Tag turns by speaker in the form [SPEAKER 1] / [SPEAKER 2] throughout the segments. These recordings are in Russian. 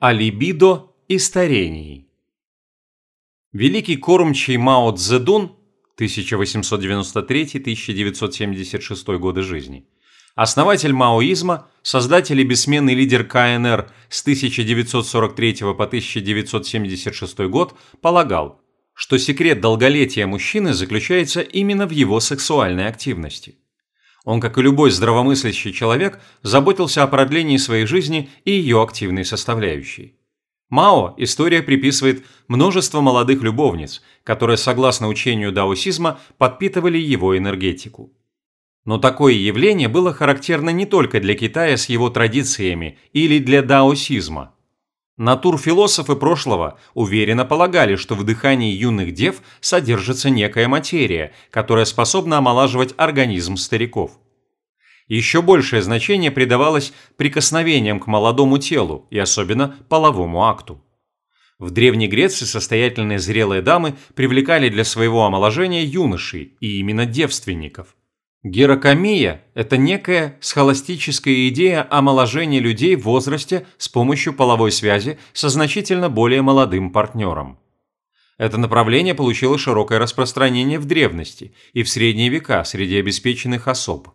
[SPEAKER 1] О либидо и старении. Великий кормчий Мао Цзэдун 1893-1976 годы жизни, основатель маоизма, создатель и бессменный лидер КНР с 1943 по 1976 год, полагал, что секрет долголетия мужчины заключается именно в его сексуальной активности. Он, как и любой здравомыслящий человек, заботился о продлении своей жизни и ее активной составляющей. Мао история приписывает множество молодых любовниц, которые, согласно учению даосизма, подпитывали его энергетику. Но такое явление было характерно не только для Китая с его традициями или для даосизма. Натурфилософы прошлого уверенно полагали, что в дыхании юных дев содержится некая материя, которая способна омолаживать организм стариков. Еще большее значение придавалось прикосновениям к молодому телу и особенно половому акту. В Древней Греции состоятельные зрелые дамы привлекали для своего омоложения юношей и именно девственников. Герокомия – это некая схоластическая идея омоложения людей в возрасте с помощью половой связи со значительно более молодым партнером. Это направление получило широкое распространение в древности и в средние века среди обеспеченных особ.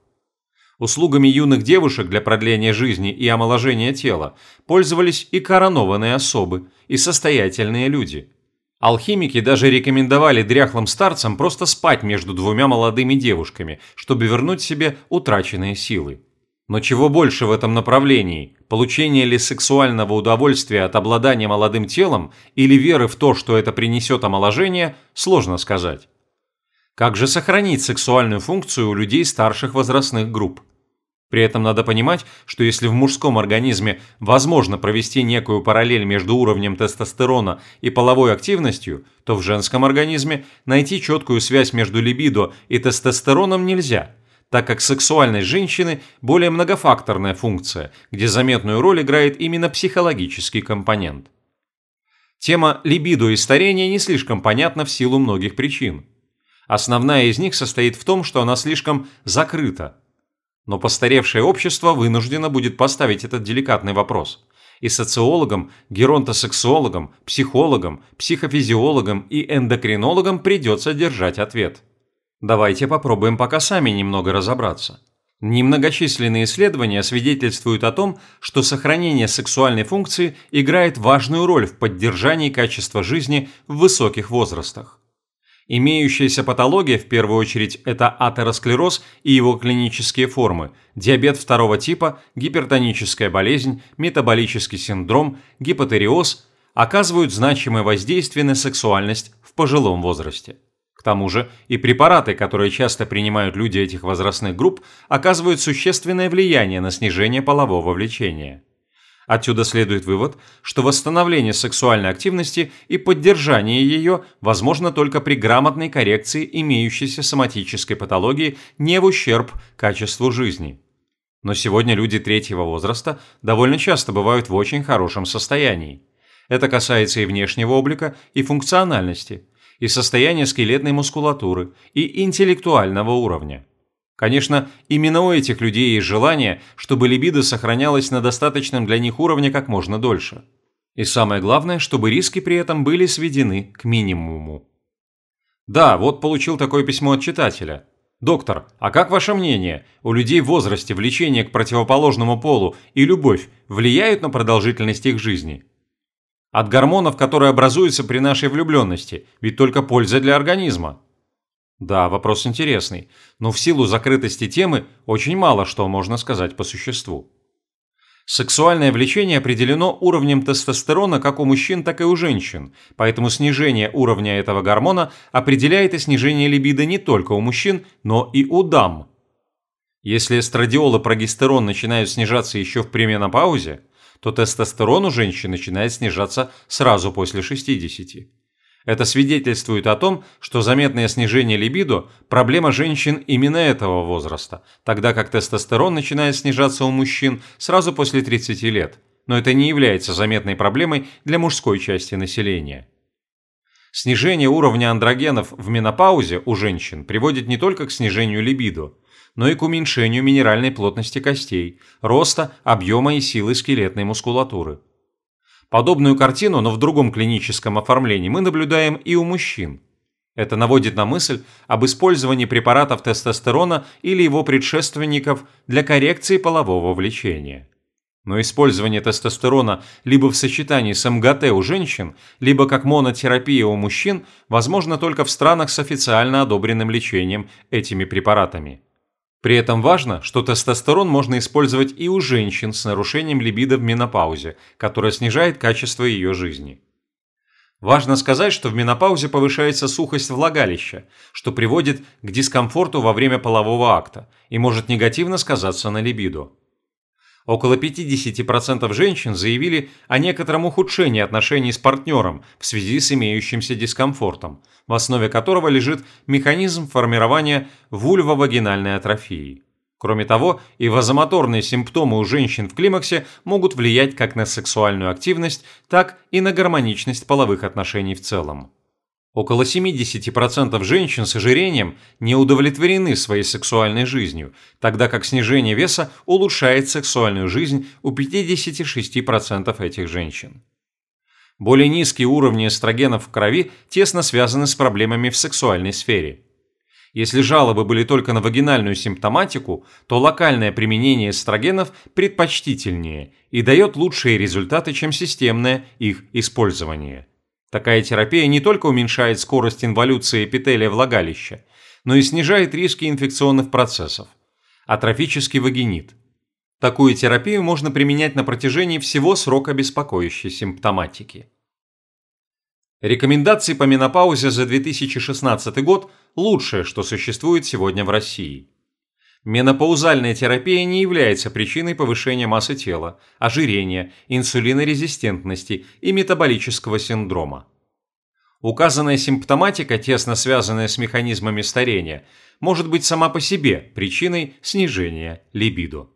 [SPEAKER 1] Услугами юных девушек для продления жизни и омоложения тела пользовались и коронованные особы, и состоятельные люди. Алхимики даже рекомендовали дряхлым старцам просто спать между двумя молодыми девушками, чтобы вернуть себе утраченные силы. Но чего больше в этом направлении? Получение ли сексуального удовольствия от обладания молодым телом или веры в то, что это принесет омоложение, сложно сказать. Как же сохранить сексуальную функцию у людей старших возрастных групп? При этом надо понимать, что если в мужском организме возможно провести некую параллель между уровнем тестостерона и половой активностью, то в женском организме найти четкую связь между либидо и тестостероном нельзя, так как сексуальность женщины – более многофакторная функция, где заметную роль играет именно психологический компонент. Тема либидо и старения не слишком понятна в силу многих причин. Основная из них состоит в том, что она слишком закрыта, но постаревшее общество вынуждено будет поставить этот деликатный вопрос. И социологам, геронтосексуологам, психологам, психофизиологам и эндокринологам придется держать ответ. Давайте попробуем пока сами немного разобраться. Немногочисленные исследования свидетельствуют о том, что сохранение сексуальной функции играет важную роль в поддержании качества жизни в высоких возрастах. Имеющаяся патология, в первую очередь, это атеросклероз и его клинические формы, диабет второго типа, гипертоническая болезнь, метаболический синдром, гипотериоз, оказывают значимое воздействие на сексуальность в пожилом возрасте. К тому же и препараты, которые часто принимают люди этих возрастных групп, оказывают существенное влияние на снижение полового влечения. Отсюда следует вывод, что восстановление сексуальной активности и поддержание ее возможно только при грамотной коррекции имеющейся соматической патологии не в ущерб качеству жизни. Но сегодня люди третьего возраста довольно часто бывают в очень хорошем состоянии. Это касается и внешнего облика, и функциональности, и состояния скелетной мускулатуры, и интеллектуального уровня. Конечно, именно у этих людей есть желание, чтобы либидо сохранялось на достаточном для них уровне как можно дольше. И самое главное, чтобы риски при этом были сведены к минимуму. Да, вот получил такое письмо от читателя. Доктор, а как ваше мнение? У людей в возрасте влечение к противоположному полу и любовь влияют на продолжительность их жизни? От гормонов, которые образуются при нашей влюбленности, ведь только польза для организма. Да, вопрос интересный, но в силу закрытости темы очень мало что можно сказать по существу. Сексуальное влечение определено уровнем тестостерона как у мужчин, так и у женщин, поэтому снижение уровня этого гормона определяет и снижение либидо не только у мужчин, но и у дам. Если эстрадиол и прогестерон начинают снижаться еще в пременопаузе, то тестостерон у женщин начинает снижаться сразу после 60. Это свидетельствует о том, что заметное снижение либидо – проблема женщин именно этого возраста, тогда как тестостерон начинает снижаться у мужчин сразу после 30 лет, но это не является заметной проблемой для мужской части населения. Снижение уровня андрогенов в менопаузе у женщин приводит не только к снижению либидо, но и к уменьшению минеральной плотности костей, роста, объема и силы скелетной мускулатуры. Подобную картину, но в другом клиническом оформлении, мы наблюдаем и у мужчин. Это наводит на мысль об использовании препаратов тестостерона или его предшественников для коррекции полового влечения. Но использование тестостерона либо в сочетании с МГТ у женщин, либо как монотерапия у мужчин возможно только в странах с официально одобренным лечением этими препаратами. При этом важно, что тестостерон можно использовать и у женщин с нарушением либидо в менопаузе, которое снижает качество ее жизни. Важно сказать, что в менопаузе повышается сухость влагалища, что приводит к дискомфорту во время полового акта и может негативно сказаться на либидо. Около 50% женщин заявили о некотором ухудшении отношений с партнером в связи с имеющимся дискомфортом, в основе которого лежит механизм формирования вульвовагинальной атрофии. Кроме того, и вазомоторные симптомы у женщин в климаксе могут влиять как на сексуальную активность, так и на гармоничность половых отношений в целом. Около 70% женщин с ожирением не удовлетворены своей сексуальной жизнью, тогда как снижение веса улучшает сексуальную жизнь у 56% этих женщин. Более низкие уровни эстрогенов в крови тесно связаны с проблемами в сексуальной сфере. Если жалобы были только на вагинальную симптоматику, то локальное применение эстрогенов предпочтительнее и дает лучшие результаты, чем системное их использование. Такая терапия не только уменьшает скорость инволюции эпителия влагалища, но и снижает риски инфекционных процессов. Атрофический вагинит. Такую терапию можно применять на протяжении всего срока беспокоящей симптоматики. Рекомендации по менопаузе за 2016 год – лучшее, что существует сегодня в России. Менопаузальная терапия не является причиной повышения массы тела, ожирения, инсулинорезистентности и метаболического синдрома. Указанная симптоматика, тесно связанная с механизмами старения, может быть сама по себе причиной снижения либидо.